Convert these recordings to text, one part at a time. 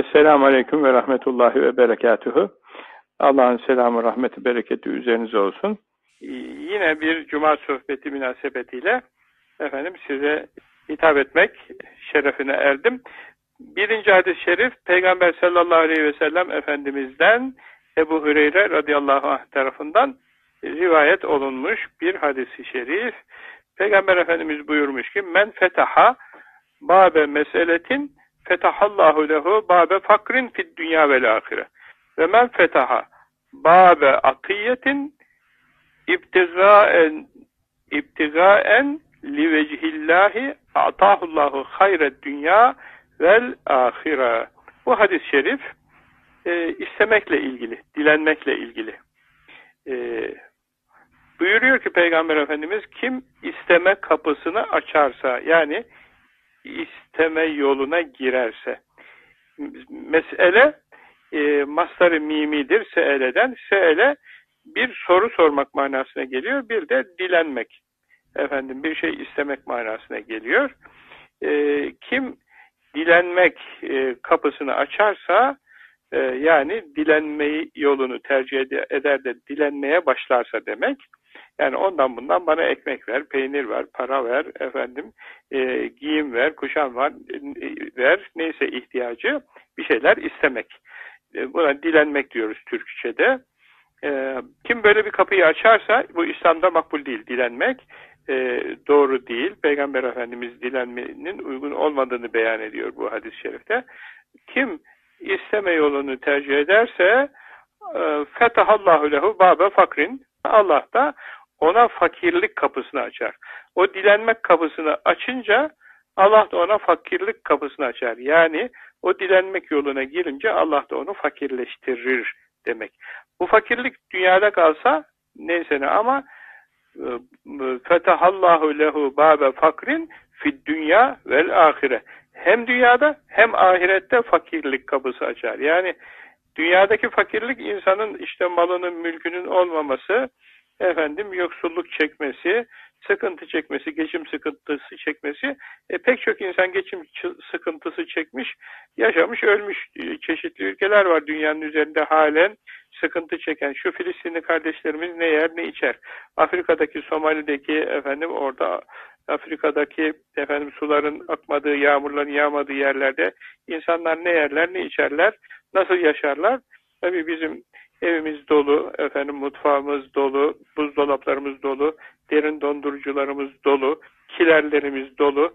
Esselamu Aleyküm ve Rahmetullahi ve Berekatuhu. Allah'ın selamı, rahmeti, bereketi üzerinize olsun. Yine bir cuma sohbeti münasebetiyle efendim size hitap etmek şerefine erdim. Birinci hadis-i şerif Peygamber sallallahu aleyhi ve sellem Efendimiz'den Ebu Hüreyre radıyallahu anh tarafından rivayet olunmuş bir hadisi şerif. Peygamber Efendimiz buyurmuş ki men fetaha babe meseletin fetahallahu lehu babe fakrin fid dünya vel ahire. Ve men fetaha babe atiyetin ibtigaen ibtigaen li vecihillahi atahullahu hayret dünya vel ahire. Bu hadis-i şerif e, istemekle ilgili, dilenmekle ilgili. E, buyuruyor ki Peygamber Efendimiz kim isteme kapısını açarsa yani isteme yoluna girerse. Mesele e, mastarı mimidir seeleden. Seele bir soru sormak manasına geliyor. Bir de dilenmek. Efendim bir şey istemek manasına geliyor. E, kim dilenmek e, kapısını açarsa e, yani dilenmeyi yolunu tercih eder de dilenmeye başlarsa demek. Yani ondan bundan bana ekmek ver, peynir ver, para ver, efendim e, giyim ver, kuşam var, e, ver, neyse ihtiyacı bir şeyler istemek. E, buna dilenmek diyoruz Türkçe'de. E, kim böyle bir kapıyı açarsa bu İslam'da makbul değil dilenmek. E, doğru değil. Peygamber Efendimiz dilenmenin uygun olmadığını beyan ediyor bu hadis-i şerifte. Kim isteme yolunu tercih ederse e, fetahallahu lehu babe fakrin Allah da ona fakirlik kapısını açar. O dilenmek kapısını açınca Allah da ona fakirlik kapısını açar. Yani o dilenmek yoluna girince Allah da onu fakirleştirir demek. Bu fakirlik dünyada kalsa neyse ne ama e, fetahallahu lehu babe fakrin fid dünya vel ahire. Hem dünyada hem ahirette fakirlik kapısı açar. Yani dünyadaki fakirlik insanın işte malının, mülkünün olmaması, efendim yoksulluk çekmesi, sıkıntı çekmesi, geçim sıkıntısı çekmesi, e, pek çok insan geçim sıkıntısı çekmiş, yaşamış, ölmüş. E, çeşitli ülkeler var dünyanın üzerinde halen sıkıntı çeken. Şu Filistinli kardeşlerimiz ne yer ne içer. Afrika'daki, Somali'deki efendim orada Afrika'daki efendim suların akmadığı, yağmurların yağmadığı yerlerde insanlar ne yerler ne içerler, nasıl yaşarlar? Tabii bizim Evimiz dolu, efendim mutfağımız dolu, buzdolaplarımız dolu, derin dondurucularımız dolu, kilerlerimiz dolu,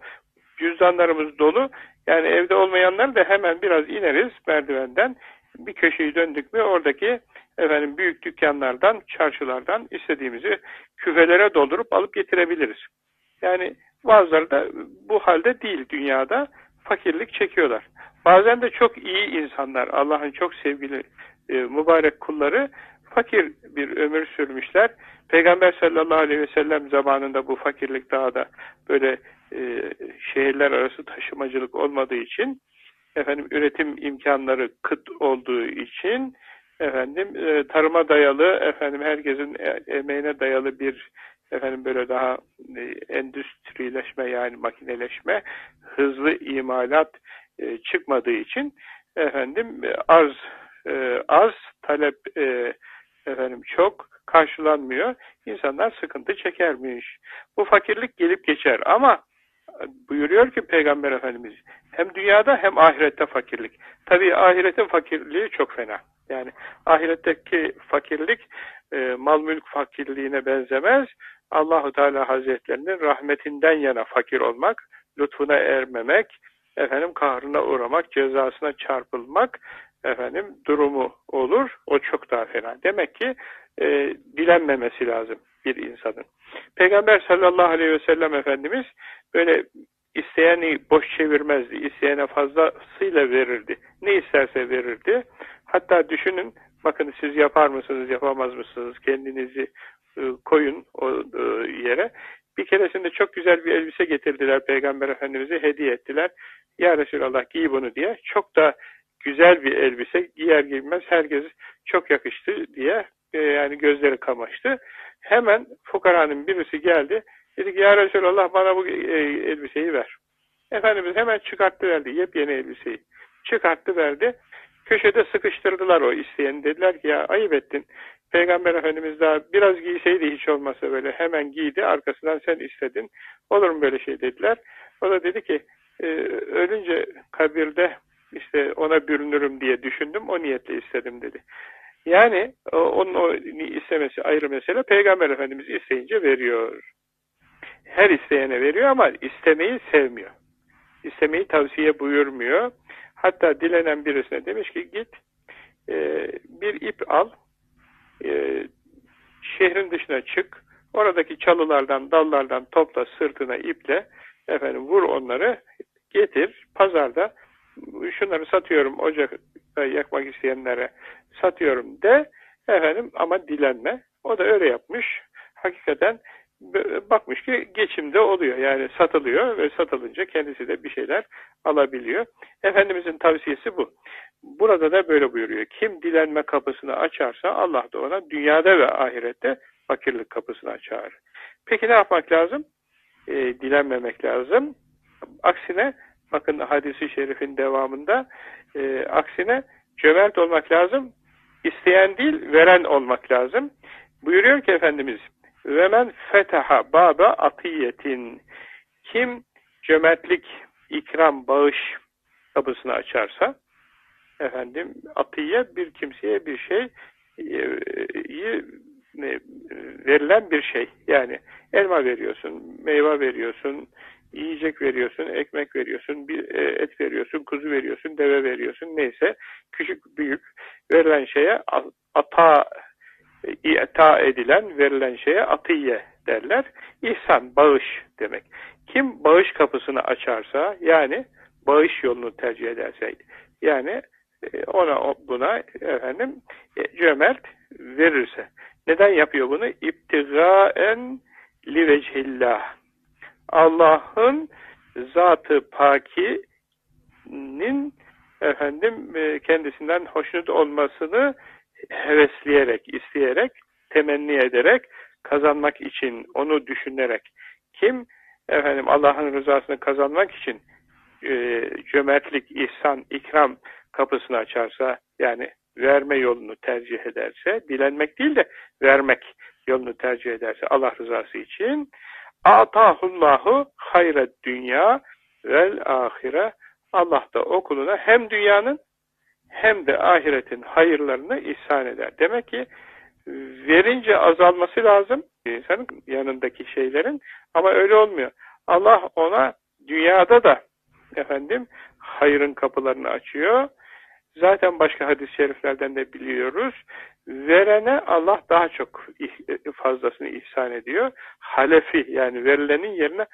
cüzdanlarımız dolu. Yani evde olmayanlar da hemen biraz ineriz merdivenden. Bir köşeyi döndük mü oradaki efendim büyük dükkanlardan, çarşılardan istediğimizi küfelere doldurup alıp getirebiliriz. Yani bazıları da bu halde değil dünyada fakirlik çekiyorlar. Bazen de çok iyi insanlar, Allah'ın çok sevgili e, mübarek kulları fakir bir ömür sürmüşler. Peygamber sallallahu aleyhi ve sellem zamanında bu fakirlik daha da böyle e, şehirler arası taşımacılık olmadığı için efendim üretim imkanları kıt olduğu için efendim e, tarıma dayalı efendim herkesin e, emeğine dayalı bir efendim böyle daha e, endüstrileşme yani makineleşme hızlı imalat e, çıkmadığı için efendim e, arz e, az, talep e, efendim çok karşılanmıyor. İnsanlar sıkıntı çekermiş. Bu fakirlik gelip geçer ama buyuruyor ki Peygamber Efendimiz hem dünyada hem ahirette fakirlik. Tabii ahiretin fakirliği çok fena. Yani ahiretteki fakirlik e, mal mülk fakirliğine benzemez. Allahu Teala Hazretlerinin rahmetinden yana fakir olmak, lütfuna ermemek, efendim kahrına uğramak, cezasına çarpılmak efendim durumu olur. O çok daha fena. Demek ki e, dilenmemesi lazım bir insanın. Peygamber sallallahu aleyhi ve sellem Efendimiz böyle isteyeni boş çevirmezdi. İsteyene fazlasıyla verirdi. Ne isterse verirdi. Hatta düşünün, bakın siz yapar mısınız, yapamaz mısınız? Kendinizi e, koyun o e, yere. Bir keresinde çok güzel bir elbise getirdiler Peygamber Efendimiz'e hediye ettiler. Ya Resulallah giy bunu diye. Çok da güzel bir elbise giyer giymez herkes çok yakıştı diye e, yani gözleri kamaştı. Hemen fukaranın birisi geldi. Dedi ki ya Resulallah bana bu e, elbiseyi ver. Efendimiz hemen çıkarttı verdi yepyeni elbiseyi. Çıkarttı verdi. Köşede sıkıştırdılar o isteyeni. Dediler ki ya ayıp ettin. Peygamber Efendimiz daha biraz giyseydi hiç olmasa böyle hemen giydi. Arkasından sen istedin. Olur mu böyle şey dediler. O da dedi ki e, ölünce kabirde işte ona bürünürüm diye düşündüm. O niyetle istedim dedi. Yani onun o istemesi ayrı mesele. Peygamber Efendimiz isteyince veriyor. Her isteyene veriyor ama istemeyi sevmiyor. İstemeyi tavsiye buyurmuyor. Hatta dilenen birisine demiş ki git e, bir ip al e, şehrin dışına çık oradaki çalılardan dallardan topla sırtına iple efendim vur onları getir pazarda şunları satıyorum ocakta yakmak isteyenlere satıyorum de efendim ama dilenme. O da öyle yapmış. Hakikaten bakmış ki geçimde oluyor. Yani satılıyor ve satılınca kendisi de bir şeyler alabiliyor. Efendimizin tavsiyesi bu. Burada da böyle buyuruyor. Kim dilenme kapısını açarsa Allah da ona dünyada ve ahirette fakirlik kapısını açar. Peki ne yapmak lazım? E, dilenmemek lazım. Aksine bakın hadisi şerifin devamında e, aksine cömert olmak lazım. İsteyen değil, veren olmak lazım. Buyuruyor ki Efendimiz ve men baba atiyetin kim cömertlik, ikram, bağış kapısını açarsa efendim atiye bir kimseye bir şey e, e, verilen bir şey. Yani elma veriyorsun, meyve veriyorsun, yiyecek veriyorsun, ekmek veriyorsun, bir e, et veriyorsun, kuzu veriyorsun, deve veriyorsun, neyse küçük büyük verilen şeye ata ita edilen, verilen şeye atiye derler. İhsan, bağış demek. Kim bağış kapısını açarsa, yani bağış yolunu tercih ederse, yani e, ona buna efendim e, cömert verirse. Neden yapıyor bunu? İptigaen li vechillah. Allah'ın zatı pakinin efendim e, kendisinden hoşnut olmasını hevesleyerek, isteyerek, temenni ederek, kazanmak için, onu düşünerek. Kim efendim Allah'ın rızasını kazanmak için e, cömertlik, ihsan, ikram kapısını açarsa yani verme yolunu tercih ederse, dilenmek değil de vermek yolunu tercih ederse Allah rızası için atahullahu hayret dünya vel ahire Allah da o kuluna hem dünyanın hem de ahiretin hayırlarını ihsan eder. Demek ki verince azalması lazım insanın yanındaki şeylerin ama öyle olmuyor. Allah ona dünyada da efendim hayırın kapılarını açıyor. Zaten başka hadis-i şeriflerden de biliyoruz. Verene Allah daha çok fazlasını ihsan ediyor. Halefi yani verilenin yerine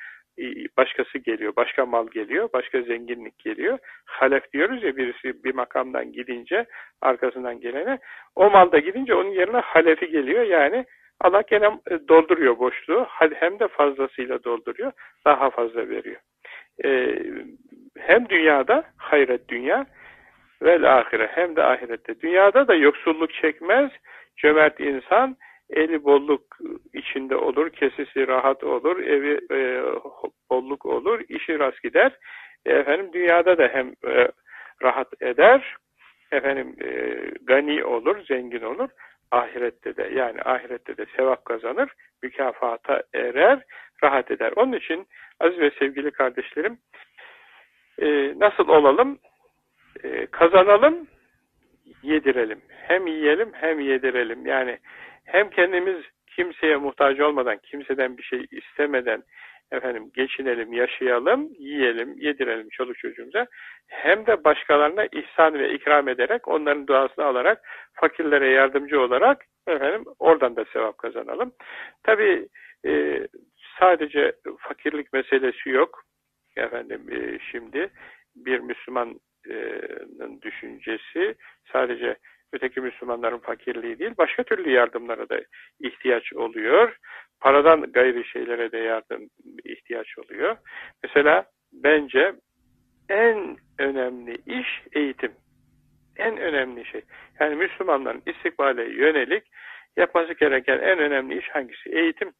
başkası geliyor, başka mal geliyor, başka zenginlik geliyor. Halef diyoruz ya birisi bir makamdan gidince arkasından gelene o malda gidince onun yerine halefi geliyor. Yani Allah gene e, dolduruyor boşluğu hem de fazlasıyla dolduruyor. Daha fazla veriyor. Hem dünyada hayret dünya vel ahire hem de ahirette. Dünyada da yoksulluk çekmez. Cömert insan eli bolluk içinde olur, kesisi rahat olur, evi e, bolluk olur, işi rast gider. E, efendim dünyada da hem e, rahat eder, efendim e, gani olur, zengin olur. Ahirette de yani ahirette de sevap kazanır, mükafata erer, rahat eder. Onun için aziz ve sevgili kardeşlerim e, nasıl olalım? E, kazanalım, yedirelim. Hem yiyelim hem yedirelim. Yani hem kendimiz kimseye muhtaç olmadan, kimseden bir şey istemeden efendim geçinelim, yaşayalım, yiyelim, yedirelim çoluk çocuğumuza. Hem de başkalarına ihsan ve ikram ederek, onların duasını alarak, fakirlere yardımcı olarak efendim oradan da sevap kazanalım. Tabi e, sadece fakirlik meselesi yok. Efendim e, şimdi bir Müslümanın düşüncesi sadece öteki Müslümanların fakirliği değil, başka türlü yardımlara da ihtiyaç oluyor. Paradan gayri şeylere de yardım ihtiyaç oluyor. Mesela bence en önemli iş eğitim. En önemli şey. Yani Müslümanların istikbale yönelik yapması gereken en önemli iş hangisi? Eğitim.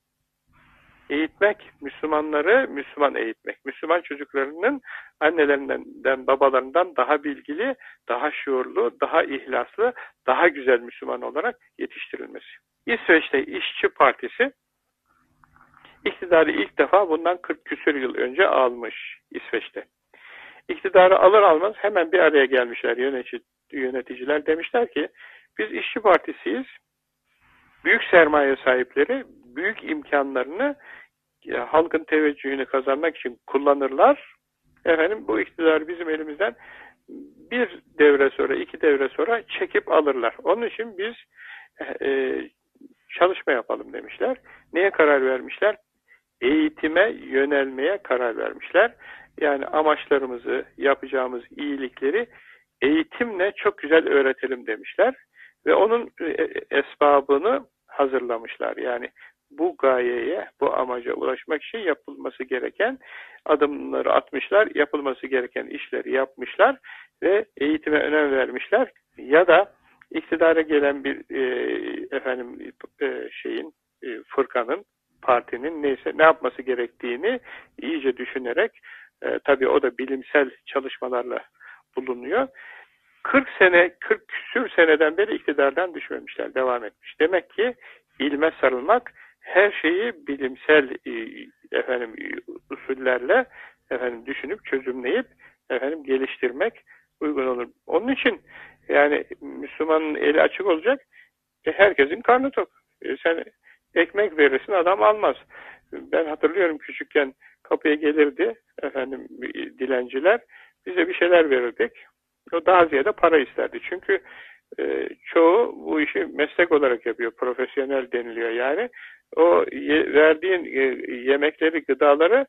Eğitmek, Müslümanları Müslüman eğitmek. Müslüman çocuklarının annelerinden, babalarından daha bilgili, daha şuurlu, daha ihlaslı, daha güzel Müslüman olarak yetiştirilmesi. İsveç'te İşçi Partisi iktidarı ilk defa bundan 40 küsur yıl önce almış İsveç'te. İktidarı alır almaz hemen bir araya gelmişler yönetici, yöneticiler. Demişler ki biz işçi partisiyiz. Büyük sermaye sahipleri büyük imkanlarını halkın teveccühünü kazanmak için kullanırlar. Efendim bu iktidar bizim elimizden bir devre sonra, iki devre sonra çekip alırlar. Onun için biz e, çalışma yapalım demişler. Neye karar vermişler? Eğitime yönelmeye karar vermişler. Yani amaçlarımızı, yapacağımız iyilikleri eğitimle çok güzel öğretelim demişler. Ve onun e, esbabını hazırlamışlar. Yani bu gayeye, bu amaca ulaşmak için yapılması gereken adımları atmışlar, yapılması gereken işleri yapmışlar ve eğitime önem vermişler. Ya da iktidara gelen bir e, efendim e, şeyin, e, fırkanın, partinin neyse ne yapması gerektiğini iyice düşünerek e, tabii o da bilimsel çalışmalarla bulunuyor. 40 sene, 40 küsür seneden beri iktidardan düşmemişler, devam etmiş. Demek ki ilme sarılmak her şeyi bilimsel e, efendim usullerle efendim düşünüp çözümleyip efendim geliştirmek uygun olur. Onun için yani Müslümanın eli açık olacak. E, herkesin karnı tok. E, sen ekmek verirsin adam almaz. Ben hatırlıyorum küçükken kapıya gelirdi efendim dilenciler. Bize bir şeyler verirdik. O daha ziyade para isterdi. Çünkü e, çoğu bu işi meslek olarak yapıyor. Profesyonel deniliyor yani. O verdiğin e, yemekleri, gıdaları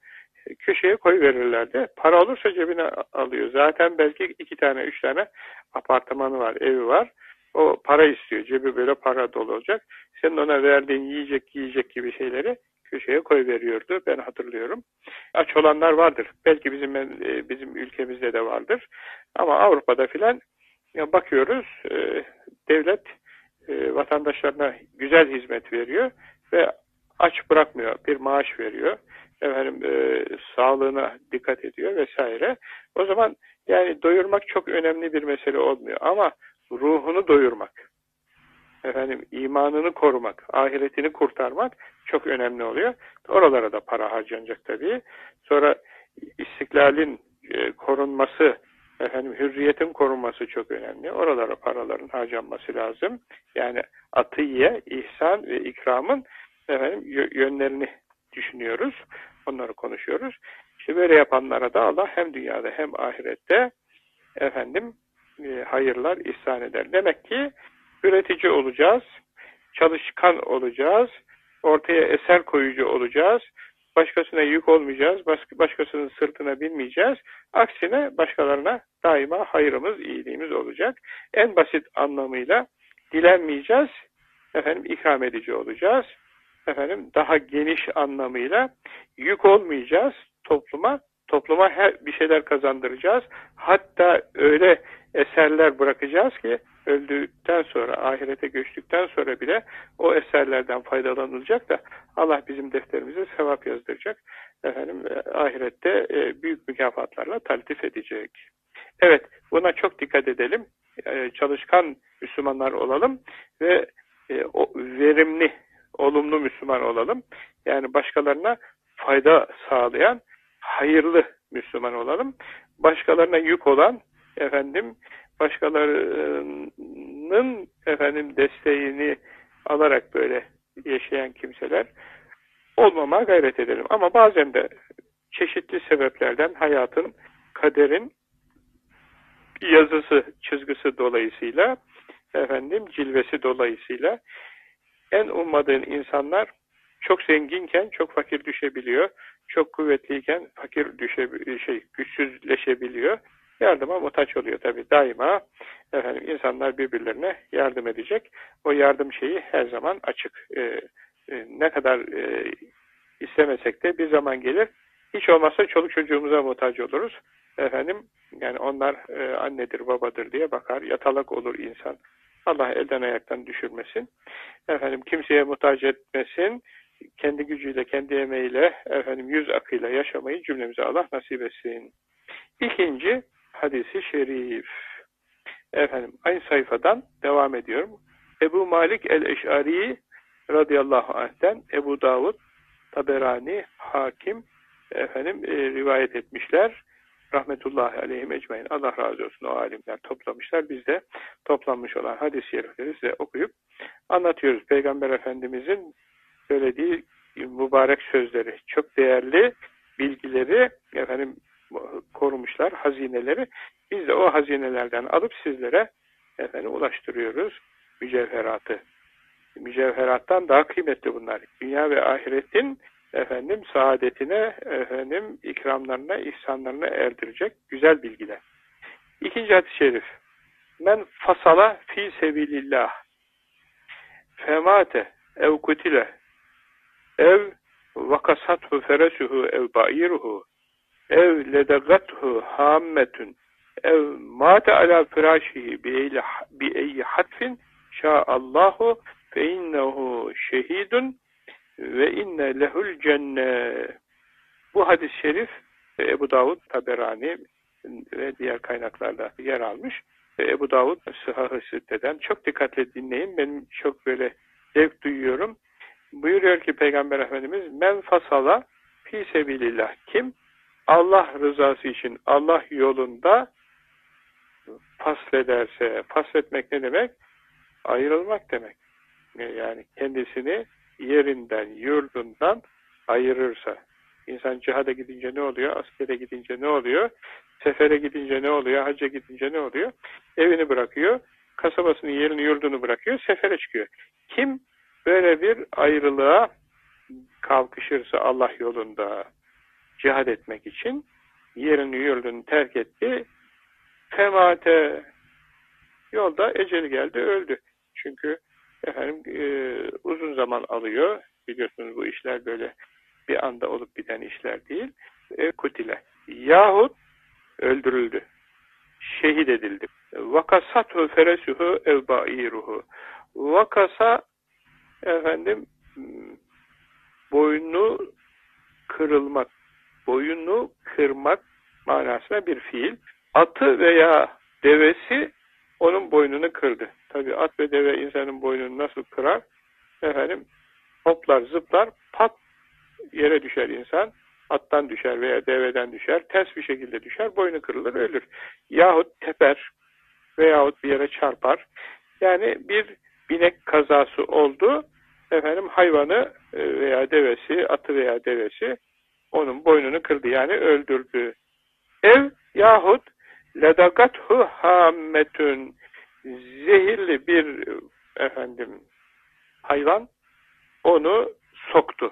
köşeye koy verirlerdi. Para olursa cebine alıyor. Zaten belki iki tane, üç tane apartmanı var, evi var. O para istiyor. Cebi böyle para dolu olacak. Senin ona verdiğin yiyecek, yiyecek gibi şeyleri köşeye koy veriyordu. Ben hatırlıyorum. Aç olanlar vardır. Belki bizim e, bizim ülkemizde de vardır. Ama Avrupa'da filan bakıyoruz e, devlet vatandaşlarına güzel hizmet veriyor ve aç bırakmıyor. Bir maaş veriyor. Efendim e, sağlığına dikkat ediyor vesaire. O zaman yani doyurmak çok önemli bir mesele olmuyor ama ruhunu doyurmak efendim imanını korumak, ahiretini kurtarmak çok önemli oluyor. Oralara da para harcanacak tabii. Sonra istiklalin e, korunması, efendim hürriyetin korunması çok önemli. Oralara paraların harcanması lazım. Yani atiye, ihsan ve ikramın efendim yönlerini düşünüyoruz. Onları konuşuyoruz. İşte böyle yapanlara da Allah hem dünyada hem ahirette efendim e, hayırlar ihsan eder. Demek ki üretici olacağız, çalışkan olacağız, ortaya eser koyucu olacağız, başkasına yük olmayacağız, başkasının sırtına binmeyeceğiz. Aksine başkalarına daima hayırımız, iyiliğimiz olacak. En basit anlamıyla dilenmeyeceğiz, efendim ikram edici olacağız. Efendim daha geniş anlamıyla yük olmayacağız topluma, topluma her bir şeyler kazandıracağız. Hatta öyle eserler bırakacağız ki öldükten sonra, ahirete göçtükten sonra bile o eserlerden faydalanılacak da Allah bizim defterimize sevap yazdıracak. Efendim e, ahirette e, büyük mükafatlarla taltif edecek. Evet, buna çok dikkat edelim. E, çalışkan Müslümanlar olalım ve verimli, olumlu Müslüman olalım. Yani başkalarına fayda sağlayan, hayırlı Müslüman olalım. Başkalarına yük olan, efendim, başkalarının efendim desteğini alarak böyle yaşayan kimseler olmama gayret edelim. Ama bazen de çeşitli sebeplerden hayatın, kaderin yazısı, çizgisi dolayısıyla efendim cilvesi dolayısıyla en ummadığın insanlar çok zenginken çok fakir düşebiliyor. Çok kuvvetliyken fakir düşe şey güçsüzleşebiliyor. Yardıma muhtaç oluyor tabi daima. Efendim insanlar birbirlerine yardım edecek. O yardım şeyi her zaman açık. Ee, e, ne kadar e, istemesek de bir zaman gelir. Hiç olmazsa çoluk çocuğumuza muhtaç oluruz. Efendim yani onlar e, annedir babadır diye bakar. Yatalak olur insan Allah elden ayaktan düşürmesin efendim kimseye muhtaç etmesin kendi gücüyle, kendi emeğiyle, efendim yüz akıyla yaşamayı cümlemize Allah nasip etsin. İkinci hadisi şerif. Efendim aynı sayfadan devam ediyorum. Ebu Malik el-Eş'ari radıyallahu anh'ten Ebu Davud, Taberani, Hakim efendim e, rivayet etmişler. Rahmetullahi aleyhim ecmain. Allah razı olsun o alimler toplamışlar. Biz de toplanmış olan hadis-i şerifleri size okuyup anlatıyoruz. Peygamber Efendimizin söylediği mübarek sözleri, çok değerli bilgileri efendim korumuşlar, hazineleri. Biz de o hazinelerden alıp sizlere efendim ulaştırıyoruz mücevheratı. Mücevherattan daha kıymetli bunlar. Dünya ve ahiretin efendim saadetine, efendim ikramlarına, ihsanlarına erdirecek güzel bilgiler. İkinci hadis-i şerif. Men fasala fi sebilillah. Femate ev kutile. Ev vakasathu feresuhu ev ba'iruhu. Ev ledegathu hammetun. Ev mate ala firâşihi bi eyyi hatfin. Şa'allahu fe innehu şehidun ve inne lehul cenne bu hadis-i şerif Ebu Davud Taberani ve diğer kaynaklarda yer almış. Ebu Davud Sitte'den çok dikkatle dinleyin. Benim çok böyle zevk duyuyorum. Buyuruyor ki Peygamber Efendimiz men fasala fi sebilillah. Kim? Allah rızası için Allah yolunda faslederse, fasletmek ne demek? Ayrılmak demek. Yani kendisini yerinden, yurdundan ayırırsa. İnsan cihada gidince ne oluyor? Askere gidince ne oluyor? Sefere gidince ne oluyor? Hacca gidince ne oluyor? Evini bırakıyor, kasabasını, yerini, yurdunu bırakıyor, sefere çıkıyor. Kim böyle bir ayrılığa kalkışırsa Allah yolunda cihad etmek için yerini, yurdunu terk etti, temate yolda eceli geldi, öldü. Çünkü efendim e, uzun zaman alıyor. Biliyorsunuz bu işler böyle bir anda olup biten işler değil. E, kutile. Yahut öldürüldü. Şehit edildi. Vakasathu feresuhu evbairuhu. Vakasa efendim boynu kırılmak, boyunu kırmak manasına bir fiil. Atı veya devesi onun boynunu kırdı. Tabi at ve deve insanın boynunu nasıl kırar? Efendim hoplar zıplar pat yere düşer insan. Attan düşer veya deveden düşer. Ters bir şekilde düşer. Boynu kırılır ölür. Yahut teper veyahut bir yere çarpar. Yani bir binek kazası oldu. Efendim hayvanı e, veya devesi, atı veya devesi onun boynunu kırdı. Yani öldürdü. Ev yahut ledagathu hammetün zehirli bir efendim hayvan onu soktu.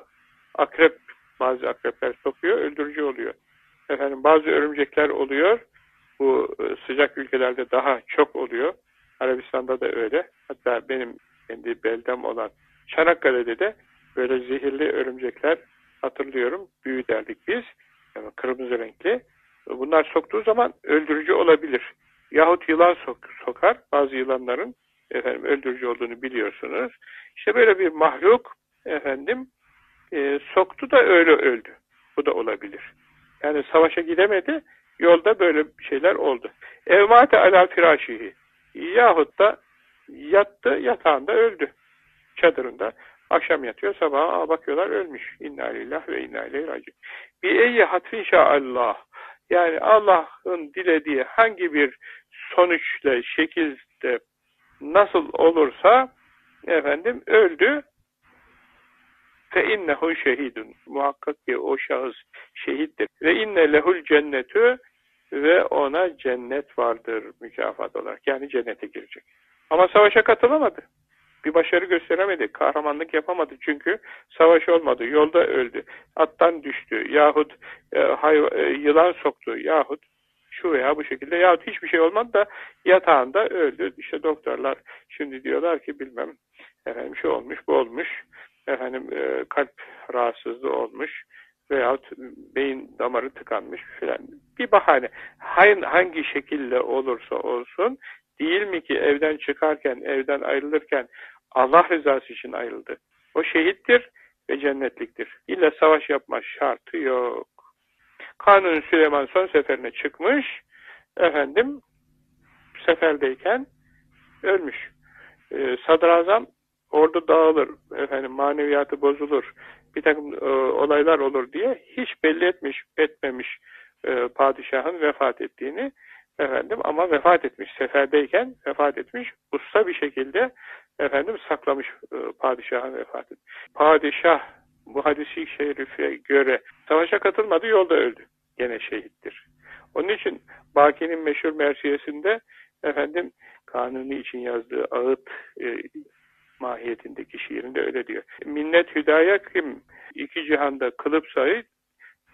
Akrep, bazı akrepler sokuyor, öldürücü oluyor. Efendim bazı örümcekler oluyor. Bu e, sıcak ülkelerde daha çok oluyor. Arabistan'da da öyle. Hatta benim kendi beldem olan Çanakkale'de de böyle zehirli örümcekler hatırlıyorum. Büyü derdik biz. Yani kırmızı renkli. Bunlar soktuğu zaman öldürücü olabilir. Yahut yılan sok sokar. Bazı yılanların efendim öldürücü olduğunu biliyorsunuz. İşte böyle bir mahluk efendim e, soktu da öyle öldü. Bu da olabilir. Yani savaşa gidemedi. Yolda böyle şeyler oldu. Evmate ala firâşihi. Yahut da yattı yatağında öldü. Çadırında. Akşam yatıyor sabah bakıyorlar ölmüş. İnna lillah ve inna ileyhi raci. Bir eyyi hatfin Allah. Yani Allah'ın dilediği hangi bir sonuçla, şekilde nasıl olursa efendim öldü fe innehu şehidun. Muhakkak ki o şahıs şehittir. Ve inne lehul cennetü ve ona cennet vardır mükafat olarak. Yani cennete girecek. Ama savaşa katılamadı. Bir başarı gösteremedi. Kahramanlık yapamadı. Çünkü savaş olmadı. Yolda öldü. Attan düştü. Yahut e, e, yılan soktu. Yahut şu veya bu şekilde yahut hiçbir şey olmadı da yatağında öldü. İşte doktorlar şimdi diyorlar ki bilmem efendim şu olmuş bu olmuş efendim e, kalp rahatsızlığı olmuş veyahut beyin damarı tıkanmış filan bir bahane hangi şekilde olursa olsun değil mi ki evden çıkarken evden ayrılırken Allah rızası için ayrıldı. O şehittir ve cennetliktir. İlla savaş yapma şartı yok. Kanun Süleyman son seferine çıkmış, efendim seferdeyken ölmüş. Ee, sadrazam ordu dağılır, efendim maneviyatı bozulur, bir takım e, olaylar olur diye hiç belli etmiş, etmemiş e, padişahın vefat ettiğini efendim ama vefat etmiş seferdeyken vefat etmiş usta bir şekilde efendim saklamış e, padişahın vefat etmiş. Padişah bu hadisi şerife göre savaşa katılmadı yolda öldü. Gene şehittir. Onun için Baki'nin meşhur mersiyesinde efendim kanuni için yazdığı ağıt e, mahiyetindeki şiirinde öyle diyor. Minnet hüdaya kim iki cihanda kılıp sayı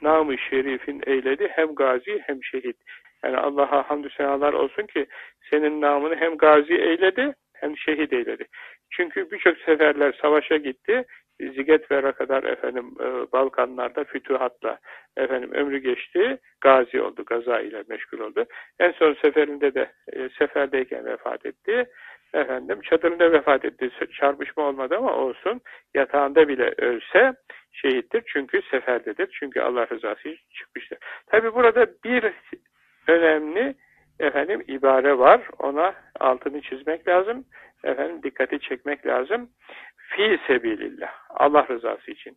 namı şerifin eyledi hem gazi hem şehit. Yani Allah'a hamdü senalar olsun ki senin namını hem gazi eyledi hem şehit eyledi. Çünkü birçok seferler savaşa gitti. Zigetvera kadar efendim e, Balkanlarda fütuhatla efendim ömrü geçti. Gazi oldu. Gaza ile meşgul oldu. En son seferinde de e, seferdeyken vefat etti. Efendim çadırında vefat etti. Çarpışma olmadı ama olsun. Yatağında bile ölse şehittir. Çünkü seferdedir. Çünkü Allah rızası çıkmıştır. Tabi burada bir önemli efendim ibare var. Ona altını çizmek lazım. Efendim dikkati çekmek lazım. Fi sebilillah. Allah rızası için.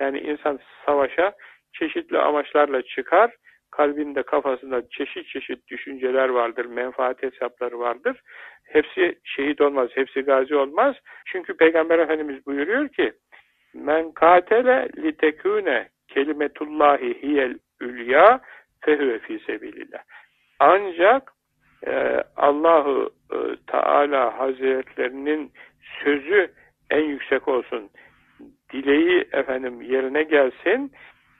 Yani insan savaşa çeşitli amaçlarla çıkar. Kalbinde, kafasında çeşit çeşit düşünceler vardır, menfaat hesapları vardır. Hepsi şehit olmaz, hepsi gazi olmaz. Çünkü Peygamber Efendimiz buyuruyor ki, Men katele litekune kelimetullahi hiyel ülya fehüve fi sebilillah. Ancak e, Allahu e, Teala Hazretlerinin sözü en yüksek olsun. Dileği efendim yerine gelsin.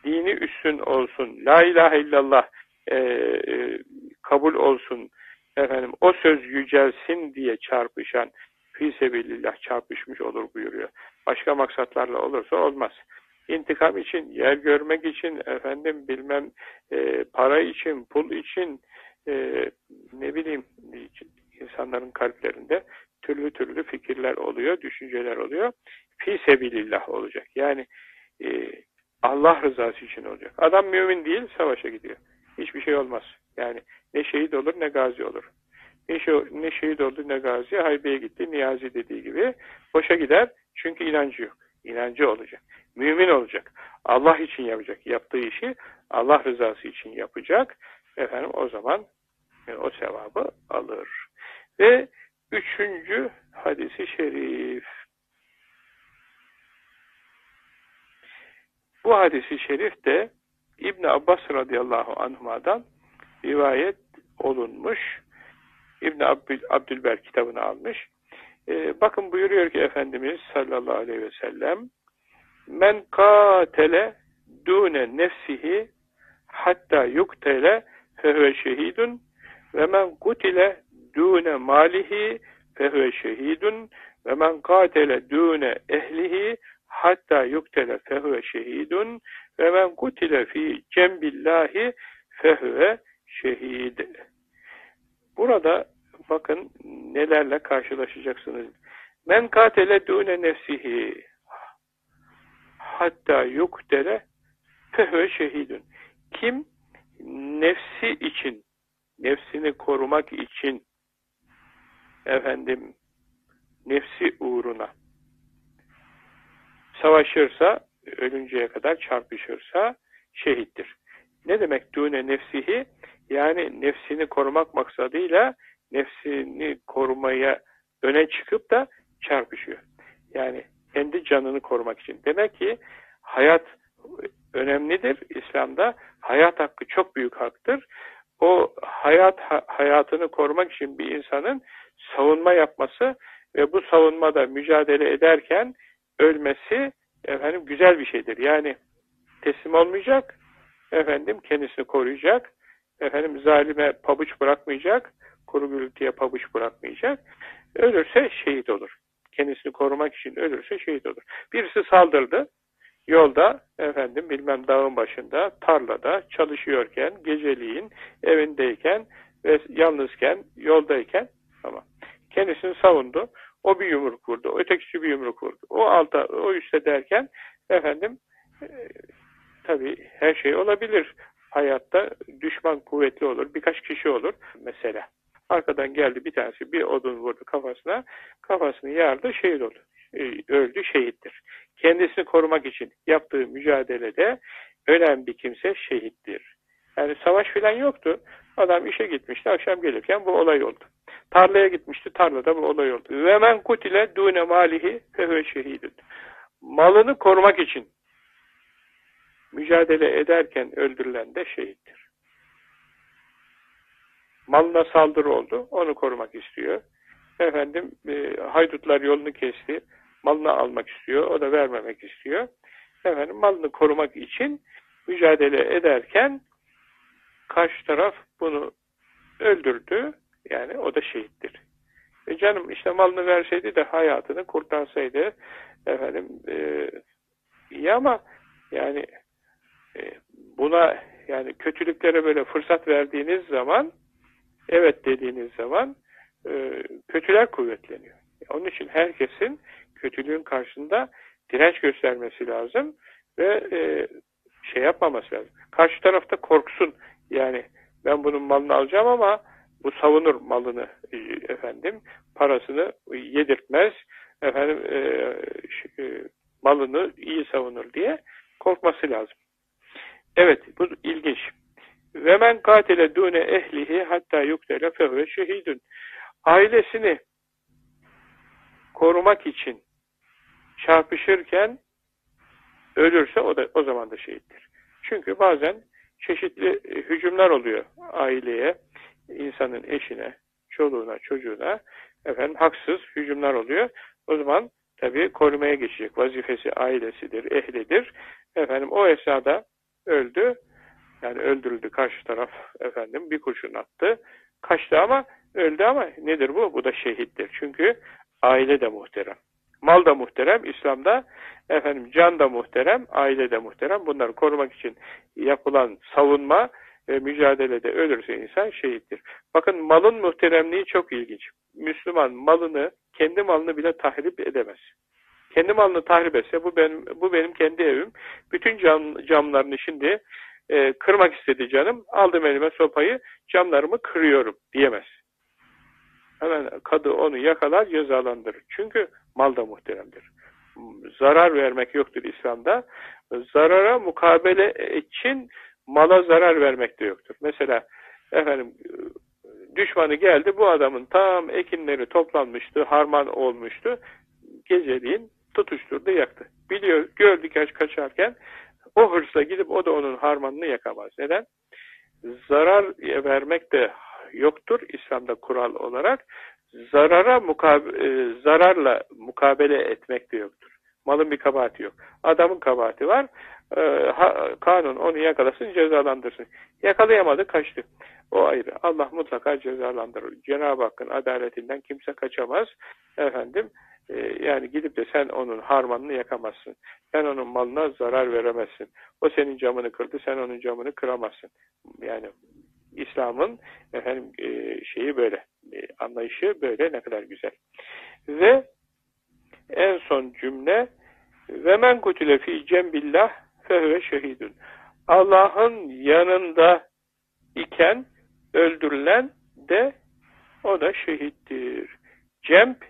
Dini üstün olsun. La ilahe illallah e, e, kabul olsun. Efendim o söz yücelsin diye çarpışan fisebilillah çarpışmış olur buyuruyor. Başka maksatlarla olursa olmaz. İntikam için, yer görmek için, efendim bilmem e, para için, pul için, e, ne bileyim insanların kalplerinde türlü türlü fikirler oluyor, düşünceler oluyor. Fi sebilillah olacak. Yani e, Allah rızası için olacak. Adam mümin değil, savaşa gidiyor. Hiçbir şey olmaz. Yani ne şehit olur ne gazi olur. Ne, şey, ne şehit oldu ne gazi, haybeye gitti, niyazi dediği gibi. Boşa gider çünkü inancı yok. İnancı olacak. Mümin olacak. Allah için yapacak. Yaptığı işi Allah rızası için yapacak. Efendim o zaman e, o sevabı alır. Ve üçüncü hadisi şerif. Bu hadisi şerif de İbn Abbas radıyallahu anhuma'dan rivayet olunmuş. İbn Abdül, Abdülber kitabını almış. Ee, bakın buyuruyor ki Efendimiz sallallahu aleyhi ve sellem Men katele dune nefsihi hatta yuktele fehve şehidun ve men kutile dune malihi fehve şehidun ve men katele dune ehlihi hatta yuktele fehve şehidun ve men kutile fi cembillahi fehve şehid. Burada bakın nelerle karşılaşacaksınız. Men katele dune nefsihi hatta yuktele fehve şehidun. Kim nefsi için, nefsini korumak için efendim nefsi uğruna savaşırsa, ölünceye kadar çarpışırsa şehittir. Ne demek dune nefsihi? Yani nefsini korumak maksadıyla nefsini korumaya öne çıkıp da çarpışıyor. Yani kendi canını korumak için. Demek ki hayat önemlidir İslam'da. Hayat hakkı çok büyük haktır. O hayat hayatını korumak için bir insanın savunma yapması ve bu savunmada mücadele ederken ölmesi efendim güzel bir şeydir. Yani teslim olmayacak, efendim kendisini koruyacak, efendim zalime pabuç bırakmayacak, kuru gürültüye pabuç bırakmayacak. Ölürse şehit olur. Kendisini korumak için ölürse şehit olur. Birisi saldırdı, yolda efendim bilmem dağın başında, tarlada çalışıyorken, geceliğin evindeyken ve yalnızken, yoldayken ama kendisini savundu. O bir yumruk vurdu, ötekisi bir yumruk vurdu. O alta, o üstte derken Efendim e, tabi her şey olabilir. Hayatta düşman kuvvetli olur. Birkaç kişi olur mesela. Arkadan geldi bir tanesi bir odun vurdu kafasına. Kafasını yardı şehit oldu. E, öldü şehittir. Kendisini korumak için yaptığı mücadelede ölen bir kimse şehittir. Yani savaş filan yoktu. Adam işe gitmişti. Akşam gelirken bu olay oldu. Tarlaya gitmişti. Tarlada bu olay oldu. Ve men kutile dune malihi fehve şehidun. Malını korumak için mücadele ederken öldürülen de şehittir. Malına saldırı oldu. Onu korumak istiyor. Efendim e, haydutlar yolunu kesti. Malını almak istiyor. O da vermemek istiyor. Efendim malını korumak için mücadele ederken karşı taraf bunu öldürdü. Yani o da şehittir. E canım işte malını verseydi de hayatını kurtarsaydı efendim e, iyi ama yani e, buna yani kötülüklere böyle fırsat verdiğiniz zaman evet dediğiniz zaman e, kötüler kuvvetleniyor. Onun için herkesin kötülüğün karşısında direnç göstermesi lazım ve e, şey yapmaması lazım. Karşı tarafta korksun. Yani ben bunun malını alacağım ama bu savunur malını e, efendim parasını yedirtmez efendim e, e, malını iyi savunur diye korkması lazım. Evet bu ilginç. Ve men katile dune ehlihi hatta yuktele fehve şehidun. Ailesini korumak için çarpışırken ölürse o da o zaman da şehittir. Çünkü bazen çeşitli e, hücumlar oluyor aileye, insanın eşine, çoluğuna, çocuğuna efendim haksız hücumlar oluyor. O zaman tabii korumaya geçecek. Vazifesi ailesidir, ehlidir. Efendim o esnada öldü. Yani öldürüldü karşı taraf efendim bir kurşun attı. Kaçtı ama öldü ama nedir bu? Bu da şehittir. Çünkü aile de muhterem. Mal da muhterem, İslam'da efendim can da muhterem, aile de muhterem. Bunları korumak için yapılan savunma ve mücadelede ölürse insan şehittir. Bakın malın muhteremliği çok ilginç. Müslüman malını, kendi malını bile tahrip edemez. Kendi malını tahrip etse bu benim bu benim kendi evim. Bütün cam, camlarını şimdi e, kırmak istedi canım. Aldım elime sopayı, camlarımı kırıyorum diyemez. Hemen kadı onu yakalar, cezalandırır. Çünkü mal da muhteremdir. Zarar vermek yoktur İslam'da. Zarara mukabele için mala zarar vermek de yoktur. Mesela efendim düşmanı geldi, bu adamın tam ekinleri toplanmıştı, harman olmuştu. Geceliğin tutuşturdu, yaktı. Biliyor, gördü kaç kaçarken o hırsla gidip o da onun harmanını yakamaz. Neden? Zarar vermek de yoktur İslam'da kural olarak. Zarara mukabe, e, zararla mukabele etmek de yoktur. Malın bir kabahati yok. Adamın kabahati var. E, ha, kanun onu yakalasın, cezalandırsın. Yakalayamadı, kaçtı. O ayrı. Allah mutlaka cezalandırır. Cenab-ı Hakk'ın adaletinden kimse kaçamaz. Efendim, e, yani gidip de sen onun harmanını yakamazsın. Sen onun malına zarar veremezsin. O senin camını kırdı, sen onun camını kıramazsın. Yani İslam'ın efendim e, şeyi böyle, e, anlayışı böyle ne kadar güzel. Ve en son cümle ve men kutile fi cembillah fehve şehidun. Allah'ın yanında iken öldürülen de o da şehittir. Cemp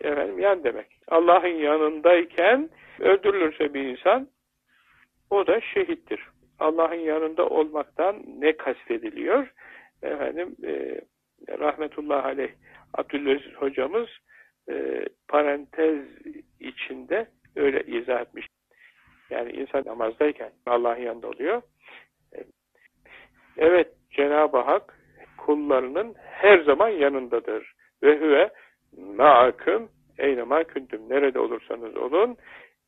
efendim yan demek. Allah'ın yanındayken öldürülürse bir insan o da şehittir. Allah'ın yanında olmaktan ne kastediliyor? Efendim e, rahmetullah aleyh Abdülaziz hocamız e, parantez içinde öyle izah etmiş. Yani insan namazdayken Allah'ın yanında oluyor. E, evet Cenab-ı Hak kullarının her zaman yanındadır. Ve hüve ma'aküm eynema küntüm. Nerede olursanız olun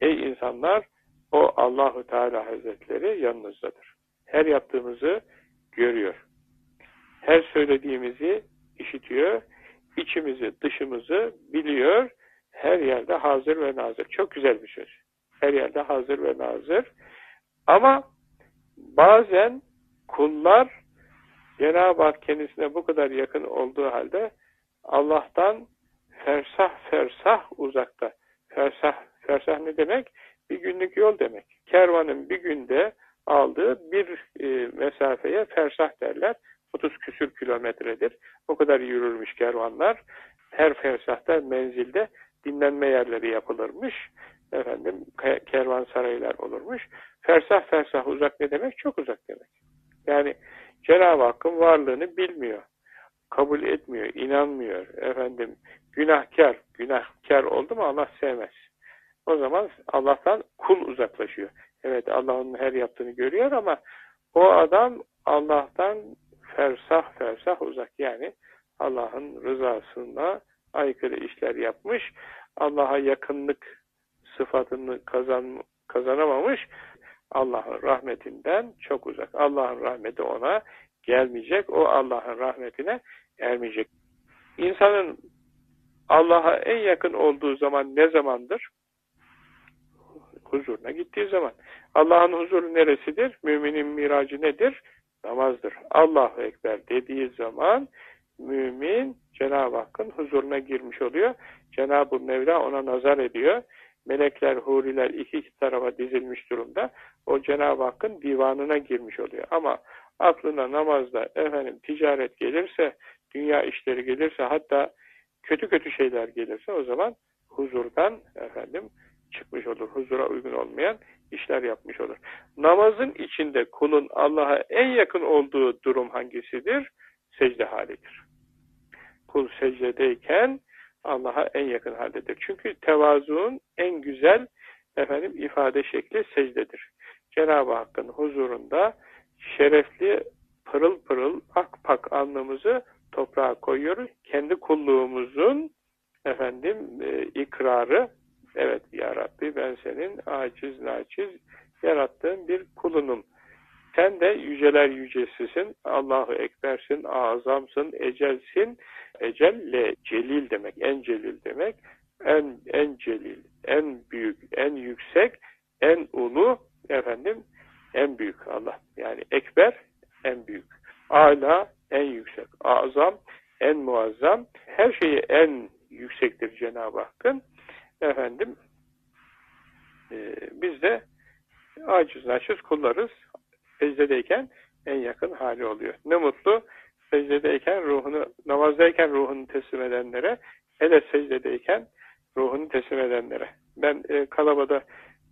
ey insanlar o Allahu Teala Hazretleri yanınızdadır. Her yaptığımızı görüyor. Her söylediğimizi işitiyor. İçimizi, dışımızı biliyor. Her yerde hazır ve nazır. Çok güzel bir söz. Her yerde hazır ve nazır. Ama bazen kullar Cenab-ı Hak kendisine bu kadar yakın olduğu halde Allah'tan fersah fersah uzakta. Fersah, fersah ne demek? bir günlük yol demek. Kervanın bir günde aldığı bir e, mesafeye fersah derler. 30 küsür kilometredir. O kadar yürürmüş kervanlar. Her fersahta menzilde dinlenme yerleri yapılırmış. Efendim kervansaraylar olurmuş. Fersah fersah uzak ne demek? Çok uzak demek. Yani Cenab-ı Hakk'ın varlığını bilmiyor. Kabul etmiyor, inanmıyor. Efendim günahkar, günahkar oldu mu Allah sevmez. O zaman Allah'tan kul uzaklaşıyor. Evet Allah'ın her yaptığını görüyor ama o adam Allah'tan fersah fersah uzak. Yani Allah'ın rızasına aykırı işler yapmış. Allah'a yakınlık sıfatını kazan, kazanamamış. Allah'ın rahmetinden çok uzak. Allah'ın rahmeti ona gelmeyecek. O Allah'ın rahmetine ermeyecek. İnsanın Allah'a en yakın olduğu zaman ne zamandır? Huzuruna gittiği zaman. Allah'ın huzuru neresidir? Müminin miracı nedir? Namazdır. Allahu Ekber dediği zaman mümin Cenab-ı Hakk'ın huzuruna girmiş oluyor. Cenab-ı Mevla ona nazar ediyor. Melekler, huriler iki tarafa dizilmiş durumda. O Cenab-ı Hakk'ın divanına girmiş oluyor. Ama aklına namazda efendim ticaret gelirse, dünya işleri gelirse hatta kötü kötü şeyler gelirse o zaman huzurdan efendim çıkmış olur. Huzura uygun olmayan işler yapmış olur. Namazın içinde kulun Allah'a en yakın olduğu durum hangisidir? Secde halidir. Kul secdedeyken Allah'a en yakın haldedir. Çünkü tevazuun en güzel efendim ifade şekli secdedir. Cenab-ı Hakk'ın huzurunda şerefli pırıl pırıl ak pak alnımızı toprağa koyuyoruz. Kendi kulluğumuzun efendim e, ikrarı evet ya Rabbi ben senin aciz naçiz yarattığın bir kulunum. Sen de yüceler yücesisin, Allahu Ekbersin, azamsın, ecelsin. Ecelle celil demek, en celil demek. En, en celil, en büyük, en yüksek, en ulu, efendim, en büyük Allah. Yani Ekber, en büyük. Ala, en yüksek. Azam, en muazzam. Her şeyi en yüksektir Cenab-ı Hakk'ın. Efendim, e, biz de aciz naçiz kullarız secdedeyken en yakın hali oluyor. Ne mutlu secdedeyken ruhunu, namazdayken ruhunu teslim edenlere, hele secdedeyken ruhunu teslim edenlere. Ben e, Kalaba'da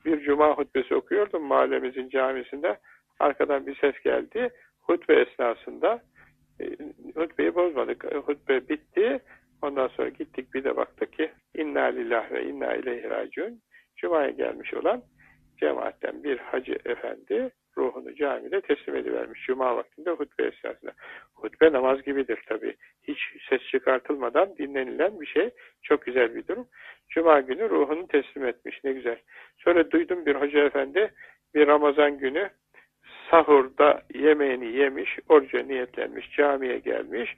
bir cuma hutbesi okuyordum mahallemizin camisinde. Arkadan bir ses geldi. Hutbe esnasında e, hutbeyi bozmadık. E, hutbe bitti. Ondan sonra gittik bir de baktık ki inna lillahi ve inna ileyhi raciun Cuma'ya gelmiş olan cemaatten bir hacı efendi ruhunu camide teslim edivermiş. Cuma vaktinde hutbe esnasında. Hutbe namaz gibidir tabi. Hiç ses çıkartılmadan dinlenilen bir şey. Çok güzel bir durum. Cuma günü ruhunu teslim etmiş. Ne güzel. Sonra duydum bir hoca efendi bir Ramazan günü sahurda yemeğini yemiş, oruca niyetlenmiş, camiye gelmiş,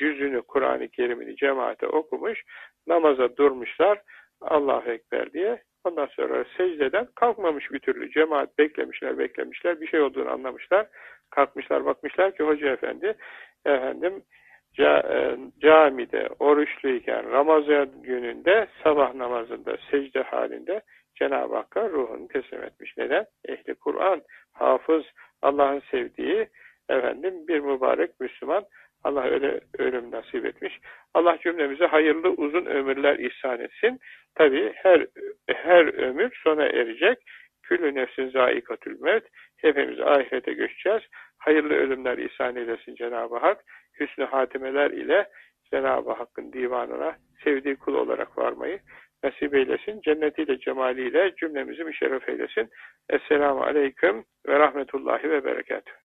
cüzünü, Kur'an-ı Kerim'ini cemaate okumuş, namaza durmuşlar, Allahu Ekber diye Ondan sonra secdeden kalkmamış bir türlü. Cemaat beklemişler, beklemişler. Bir şey olduğunu anlamışlar. Kalkmışlar, bakmışlar ki Hoca Efendi efendim ca, e, camide oruçluyken Ramazan gününde sabah namazında secde halinde Cenab-ı Hakk'a ruhunu teslim etmiş. Neden? Ehli Kur'an, hafız, Allah'ın sevdiği efendim bir mübarek Müslüman Allah öyle ölüm nasip etmiş. Allah cümlemize hayırlı uzun ömürler ihsan etsin. Tabi her her ömür sona erecek. Küllü nefsin zaikatül mevt. Hepimiz ahirete göçeceğiz. Hayırlı ölümler ihsan eylesin Cenab-ı Hak. Hüsnü hatimeler ile Cenab-ı Hakk'ın divanına sevdiği kul olarak varmayı nasip eylesin. Cennetiyle, cemaliyle cümlemizi müşerref eylesin. Esselamu Aleyküm ve Rahmetullahi ve Berekatuhu.